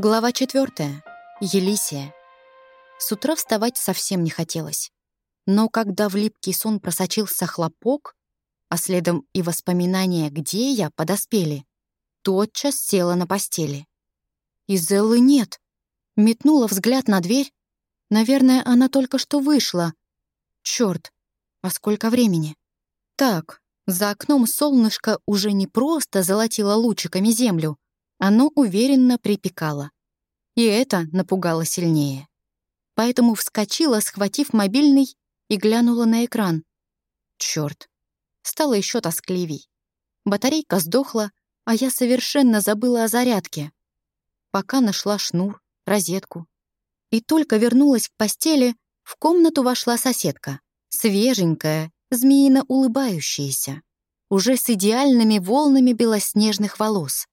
Глава четвертая. Елисия. С утра вставать совсем не хотелось. Но когда в липкий сон просочился хлопок, а следом и воспоминания, где я, подоспели, тотчас села на постели. Изеллы нет. Метнула взгляд на дверь. Наверное, она только что вышла. Чёрт, а сколько времени? Так, за окном солнышко уже не просто золотило лучиками землю, оно уверенно припекало. И это напугало сильнее. Поэтому вскочила, схватив мобильный, и глянула на экран. Чёрт, стало еще тоскливей. Батарейка сдохла, а я совершенно забыла о зарядке. Пока нашла шнур, розетку. И только вернулась к постели, в комнату вошла соседка. Свеженькая, змеино улыбающаяся. Уже с идеальными волнами белоснежных волос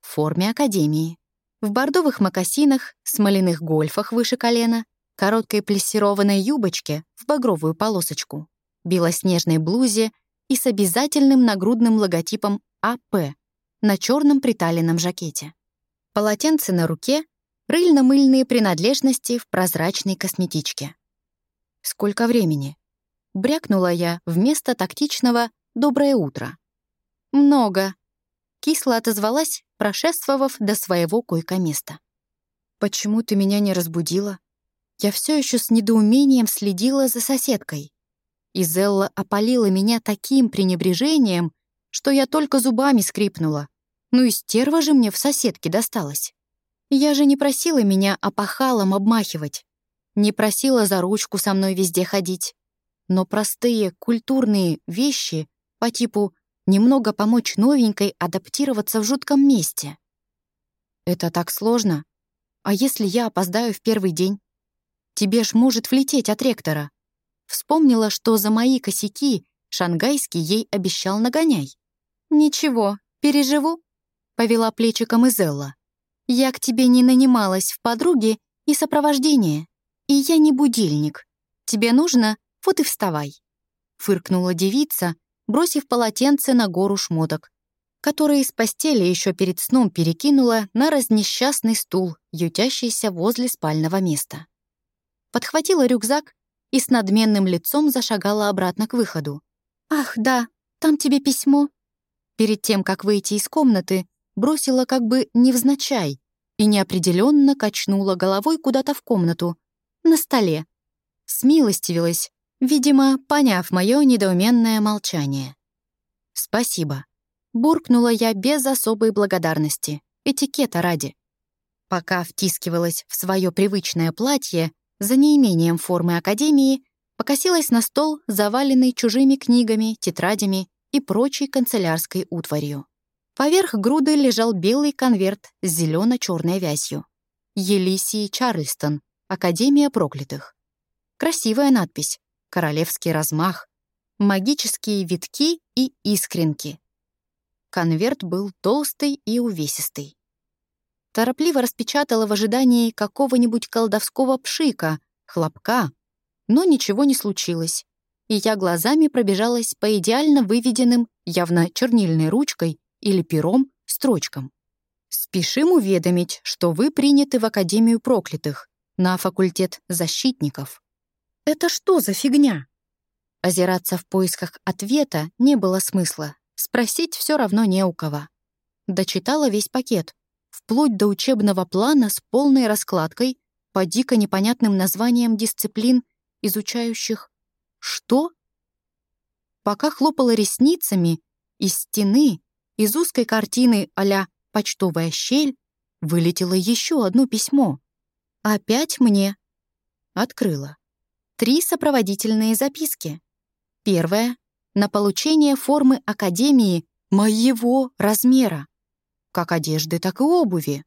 в форме академии. В бордовых мокасинах, смоляных гольфах выше колена, короткой плессированной юбочке в багровую полосочку, белоснежной блузе и с обязательным нагрудным логотипом АП на черном приталенном жакете. Полотенце на руке, рыльно-мыльные принадлежности в прозрачной косметичке. «Сколько времени?» — брякнула я вместо тактичного «доброе утро». «Много», — кисло отозвалась, прошествовав до своего койко-места. «Почему ты меня не разбудила?» Я все еще с недоумением следила за соседкой. Изелла опалила меня таким пренебрежением, что я только зубами скрипнула. Ну и стерва же мне в соседке досталась. Я же не просила меня опахалом обмахивать, не просила за ручку со мной везде ходить. Но простые культурные вещи по типу немного помочь новенькой адаптироваться в жутком месте. Это так сложно. А если я опоздаю в первый день? Тебе ж может влететь от ректора. Вспомнила, что за мои косяки шангайский ей обещал нагоняй. «Ничего, переживу», — повела плечиком Изелла. «Я к тебе не нанималась в подруги и сопровождение, и я не будильник. Тебе нужно, вот и вставай», — фыркнула девица, бросив полотенце на гору шмоток, которые из постели еще перед сном перекинула на разнесчастный стул, ютящийся возле спального места. Подхватила рюкзак и с надменным лицом зашагала обратно к выходу. «Ах, да, там тебе письмо». Перед тем, как выйти из комнаты, бросила как бы невзначай и неопределенно качнула головой куда-то в комнату, на столе. Смилостивилась, видимо, поняв мое недоуменное молчание. «Спасибо», — буркнула я без особой благодарности, этикета ради. Пока втискивалась в свое привычное платье, за неимением формы академии, покосилась на стол, заваленный чужими книгами, тетрадями и прочей канцелярской утварью. Поверх груды лежал белый конверт с зелено черной вязью. Елисии Чарльстон, Академия проклятых. Красивая надпись, королевский размах, магические витки и искренки. Конверт был толстый и увесистый. Торопливо распечатала в ожидании какого-нибудь колдовского пшика, хлопка, но ничего не случилось, и я глазами пробежалась по идеально выведенным, явно чернильной ручкой или пером, строчкам. «Спешим уведомить, что вы приняты в Академию проклятых на факультет защитников. Это что за фигня? Озираться в поисках ответа не было смысла. Спросить все равно не у кого. Дочитала весь пакет, вплоть до учебного плана с полной раскладкой по дико непонятным названиям дисциплин, изучающих «что?». Пока хлопала ресницами, из стены, из узкой картины а «почтовая щель» вылетело еще одно письмо. Опять мне. Открыла. Три сопроводительные записки. Первая — на получение формы Академии моего размера, как одежды, так и обуви.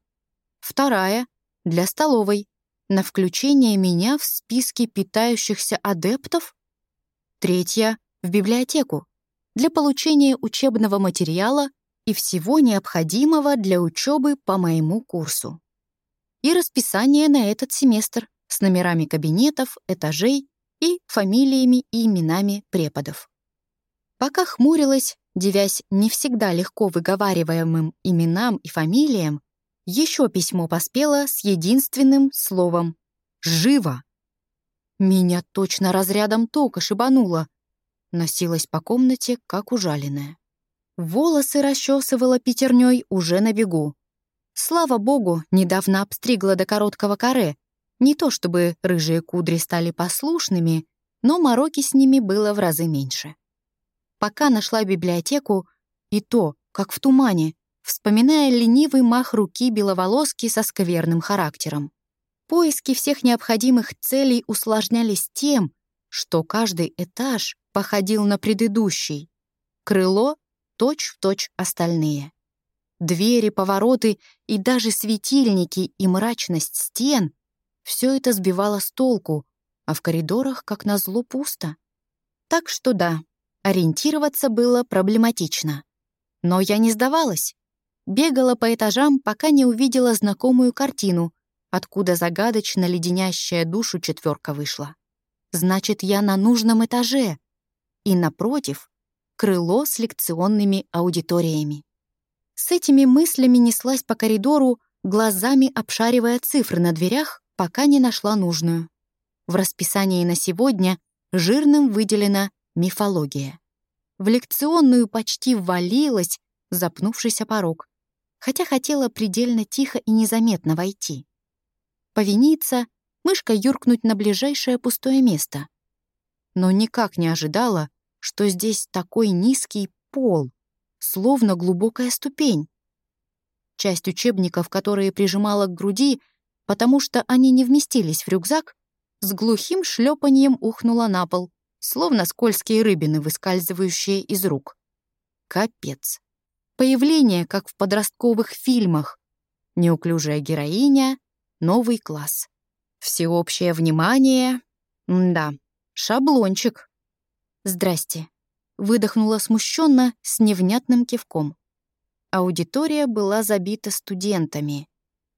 Вторая — для столовой, на включение меня в списки питающихся адептов. Третья — в библиотеку, для получения учебного материала и всего необходимого для учебы по моему курсу. И расписание на этот семестр с номерами кабинетов, этажей и фамилиями и именами преподов. Пока хмурилась, девясь не всегда легко выговариваемым именам и фамилиям, Еще письмо поспело с единственным словом «Живо!». Меня точно разрядом тока шибануло. Носилась по комнате, как ужаленная. Волосы расчесывала пятерней уже на бегу. Слава богу, недавно обстригла до короткого каре. Не то чтобы рыжие кудри стали послушными, но мороки с ними было в разы меньше. Пока нашла библиотеку, и то, как в тумане, вспоминая ленивый мах руки беловолоски со скверным характером. Поиски всех необходимых целей усложнялись тем, что каждый этаж походил на предыдущий. Крыло — точь-в-точь точь остальные. Двери, повороты и даже светильники и мрачность стен — все это сбивало с толку, а в коридорах, как назло, пусто. Так что да, ориентироваться было проблематично. Но я не сдавалась. Бегала по этажам, пока не увидела знакомую картину, откуда загадочно леденящая душу четверка вышла. Значит, я на нужном этаже. И напротив — крыло с лекционными аудиториями. С этими мыслями неслась по коридору, глазами обшаривая цифры на дверях, пока не нашла нужную. В расписании на сегодня жирным выделена мифология. В лекционную почти ввалилась, запнувшись о порог, хотя хотела предельно тихо и незаметно войти. Повиниться, мышка юркнуть на ближайшее пустое место. Но никак не ожидала, что здесь такой низкий пол, словно глубокая ступень. Часть учебников, которые прижимала к груди, потому что они не вместились в рюкзак, с глухим шлепаньем ухнула на пол, словно скользкие рыбины, выскальзывающие из рук. Капец. Появление, как в подростковых фильмах. Неуклюжая героиня, новый класс. Всеобщее внимание. да, шаблончик. «Здрасте», — выдохнула смущенно с невнятным кивком. Аудитория была забита студентами.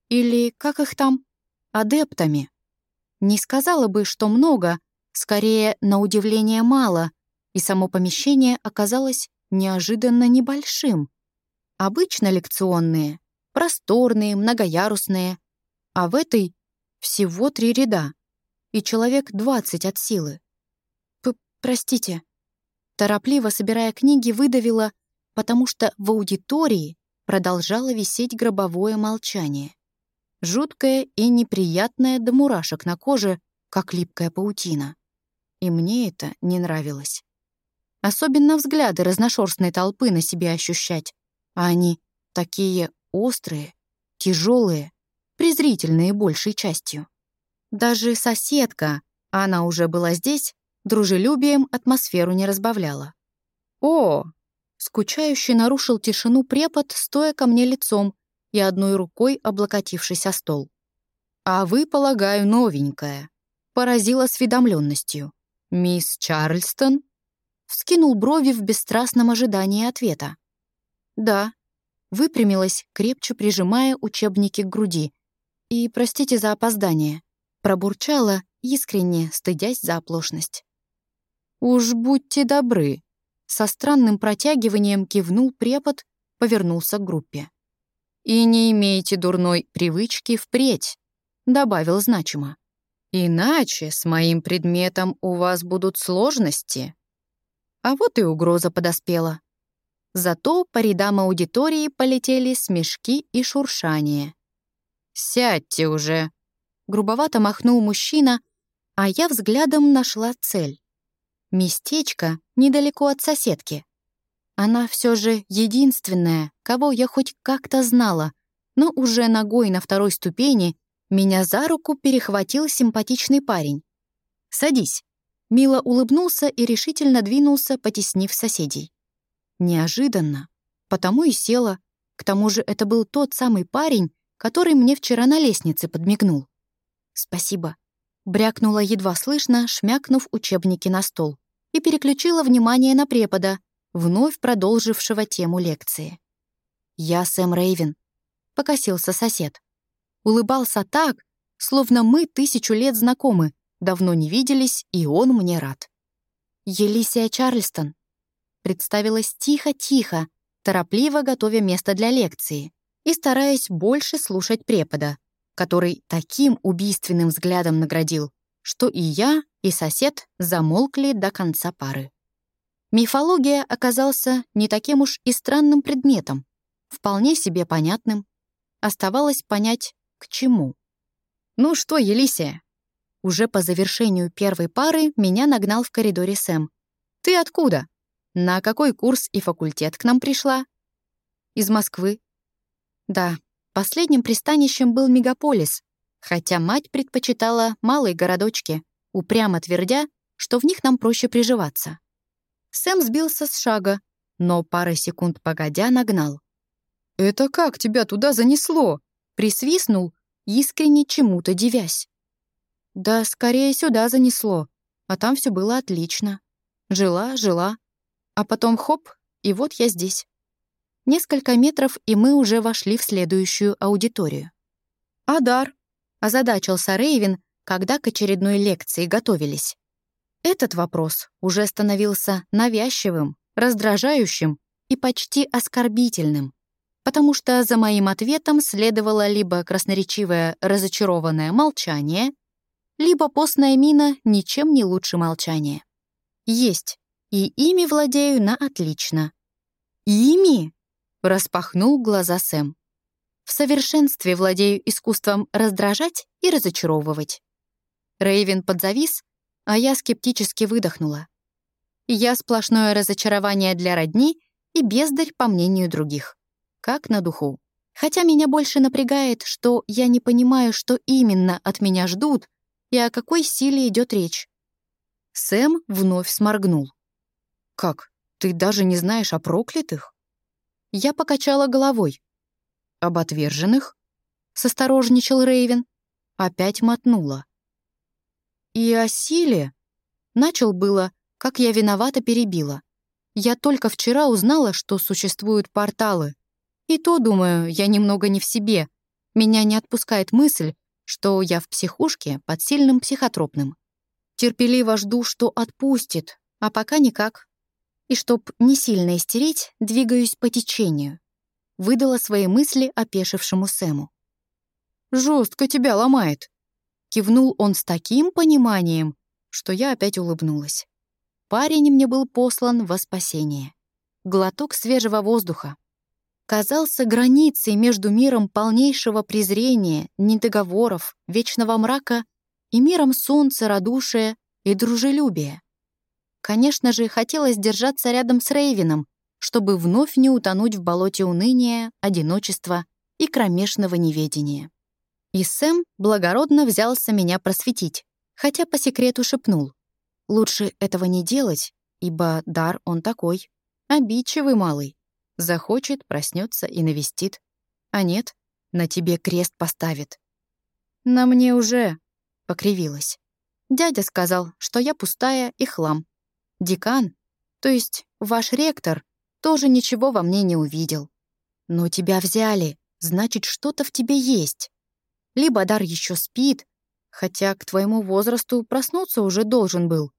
Или, как их там, адептами. Не сказала бы, что много, Скорее, на удивление мало, и само помещение оказалось неожиданно небольшим. Обычно лекционные, просторные, многоярусные, а в этой всего три ряда, и человек двадцать от силы. П «Простите», торопливо собирая книги, выдавила, потому что в аудитории продолжало висеть гробовое молчание. Жуткое и неприятное до мурашек на коже, как липкая паутина. И мне это не нравилось. Особенно взгляды разношерстной толпы на себе ощущать. А они такие острые, тяжелые, презрительные большей частью. Даже соседка, она уже была здесь, дружелюбием атмосферу не разбавляла. «О!» — скучающе нарушил тишину препод, стоя ко мне лицом и одной рукой облокотившись о стол. «А вы, полагаю, новенькая», — поразила осведомленностью. «Мисс Чарльстон?» Вскинул брови в бесстрастном ожидании ответа. «Да», выпрямилась, крепче прижимая учебники к груди. «И простите за опоздание», пробурчала, искренне стыдясь за оплошность. «Уж будьте добры», со странным протягиванием кивнул препод, повернулся к группе. «И не имейте дурной привычки впредь», добавил значимо. Иначе с моим предметом у вас будут сложности. А вот и угроза подоспела. Зато по рядам аудитории полетели смешки и шуршание. «Сядьте уже!» — грубовато махнул мужчина, а я взглядом нашла цель. Местечко недалеко от соседки. Она все же единственная, кого я хоть как-то знала, но уже ногой на второй ступени меня за руку перехватил симпатичный парень. «Садись». Мило улыбнулся и решительно двинулся, потеснив соседей. Неожиданно. Потому и села. К тому же это был тот самый парень, который мне вчера на лестнице подмигнул. «Спасибо», — брякнула едва слышно, шмякнув учебники на стол, и переключила внимание на препода, вновь продолжившего тему лекции. «Я Сэм Рейвен», — покосился сосед. Улыбался так, словно мы тысячу лет знакомы, давно не виделись, и он мне рад. «Елисия Чарльстон», — представилась тихо-тихо, торопливо готовя место для лекции, и стараясь больше слушать препода, который таким убийственным взглядом наградил, что и я, и сосед замолкли до конца пары. Мифология оказался не таким уж и странным предметом, вполне себе понятным. Оставалось понять, к чему. «Ну что, Елисия?» Уже по завершению первой пары меня нагнал в коридоре Сэм. «Ты откуда? На какой курс и факультет к нам пришла?» «Из Москвы». «Да, последним пристанищем был мегаполис, хотя мать предпочитала малые городочки, упрямо твердя, что в них нам проще приживаться. Сэм сбился с шага, но пары секунд погодя нагнал. «Это как тебя туда занесло?» Присвистнул, искренне чему-то дивясь. «Да скорее сюда занесло, а там все было отлично. Жила, жила, а потом хоп, и вот я здесь». Несколько метров, и мы уже вошли в следующую аудиторию. «Адар», — озадачился Рейвен, когда к очередной лекции готовились. Этот вопрос уже становился навязчивым, раздражающим и почти оскорбительным, потому что за моим ответом следовало либо красноречивое разочарованное молчание, либо постная мина ничем не лучше молчания. Есть, и ими владею на отлично. «Ими?» — распахнул глаза Сэм. «В совершенстве владею искусством раздражать и разочаровывать». Рейвен подзавис, а я скептически выдохнула. Я сплошное разочарование для родни и бездарь по мнению других. Как на духу. Хотя меня больше напрягает, что я не понимаю, что именно от меня ждут и о какой силе идет речь. Сэм вновь сморгнул. «Как? Ты даже не знаешь о проклятых?» Я покачала головой. «Об отверженных?» — состорожничал Рейвен. Опять мотнула. И о силе. Начал было, как я виновата перебила. Я только вчера узнала, что существуют порталы. И то, думаю, я немного не в себе. Меня не отпускает мысль, что я в психушке под сильным психотропным. Терпеливо жду, что отпустит, а пока никак. И чтоб не сильно истереть, двигаюсь по течению. Выдала свои мысли опешившему Сэму. Жестко тебя ломает», Кивнул он с таким пониманием, что я опять улыбнулась. Парень мне был послан во спасение. Глоток свежего воздуха. Казался границей между миром полнейшего презрения, недоговоров, вечного мрака и миром солнца, радушия и дружелюбия. Конечно же, хотелось держаться рядом с Рейвином, чтобы вновь не утонуть в болоте уныния, одиночества и кромешного неведения. И Сэм благородно взялся меня просветить, хотя по секрету шепнул. Лучше этого не делать, ибо дар он такой. Обидчивый малый. Захочет, проснется и навестит. А нет, на тебе крест поставит. На мне уже, покривилась. Дядя сказал, что я пустая и хлам. Декан, то есть ваш ректор, тоже ничего во мне не увидел. Но тебя взяли, значит, что-то в тебе есть либо дар еще спит, хотя к твоему возрасту проснуться уже должен был,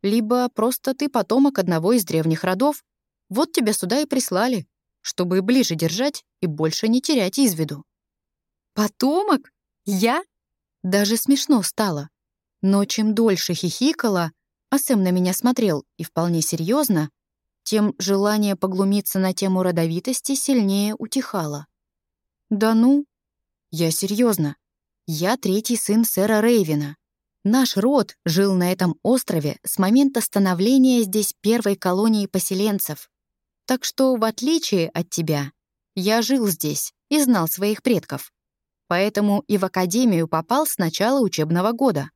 либо просто ты потомок одного из древних родов, вот тебя сюда и прислали, чтобы ближе держать и больше не терять из виду. Потомок? Я? Даже смешно стало. Но чем дольше хихикала, а Сэм на меня смотрел и вполне серьезно, тем желание поглумиться на тему родовитости сильнее утихало. «Да ну, я серьезно. Я третий сын сэра Рейвина. Наш род жил на этом острове с момента становления здесь первой колонии поселенцев. Так что, в отличие от тебя, я жил здесь и знал своих предков. Поэтому и в академию попал с начала учебного года.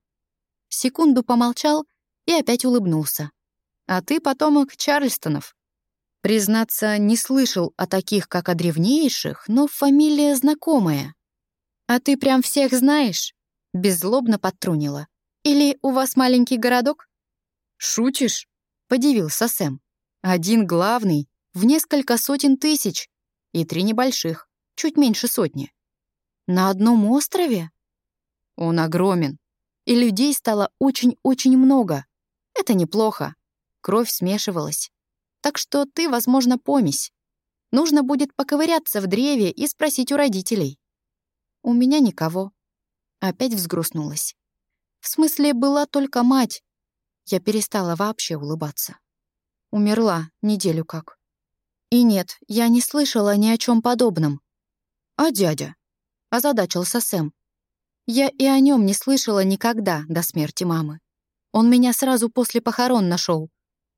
Секунду помолчал и опять улыбнулся. А ты потомок Чарльстонов. Признаться, не слышал о таких, как о древнейших, но фамилия знакомая. «А ты прям всех знаешь?» — беззлобно подтрунила. «Или у вас маленький городок?» «Шутишь?» — подивился Сэм. «Один главный, в несколько сотен тысяч, и три небольших, чуть меньше сотни». «На одном острове?» «Он огромен, и людей стало очень-очень много. Это неплохо. Кровь смешивалась. Так что ты, возможно, помесь. Нужно будет поковыряться в древе и спросить у родителей. У меня никого. Опять взгрустнулась. В смысле, была только мать. Я перестала вообще улыбаться. Умерла неделю как. И нет, я не слышала ни о чем подобном. А дядя? Озадачился Сэм. Я и о нем не слышала никогда до смерти мамы. Он меня сразу после похорон нашел,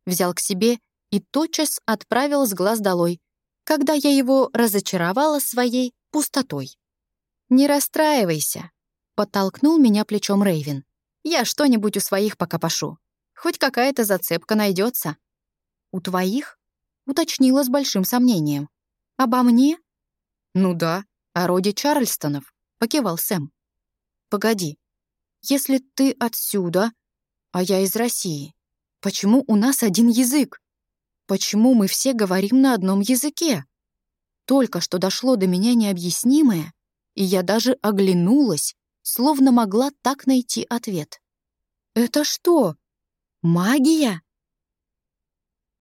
взял к себе и тотчас отправил с глаз долой, когда я его разочаровала своей пустотой. «Не расстраивайся», — подтолкнул меня плечом Рейвен. «Я что-нибудь у своих пока пошу. Хоть какая-то зацепка найдется. «У твоих?» — уточнила с большим сомнением. «Обо мне?» «Ну да, о роде Чарльстонов», — покивал Сэм. «Погоди, если ты отсюда, а я из России, почему у нас один язык? Почему мы все говорим на одном языке?» Только что дошло до меня необъяснимое, и я даже оглянулась, словно могла так найти ответ. «Это что? Магия?»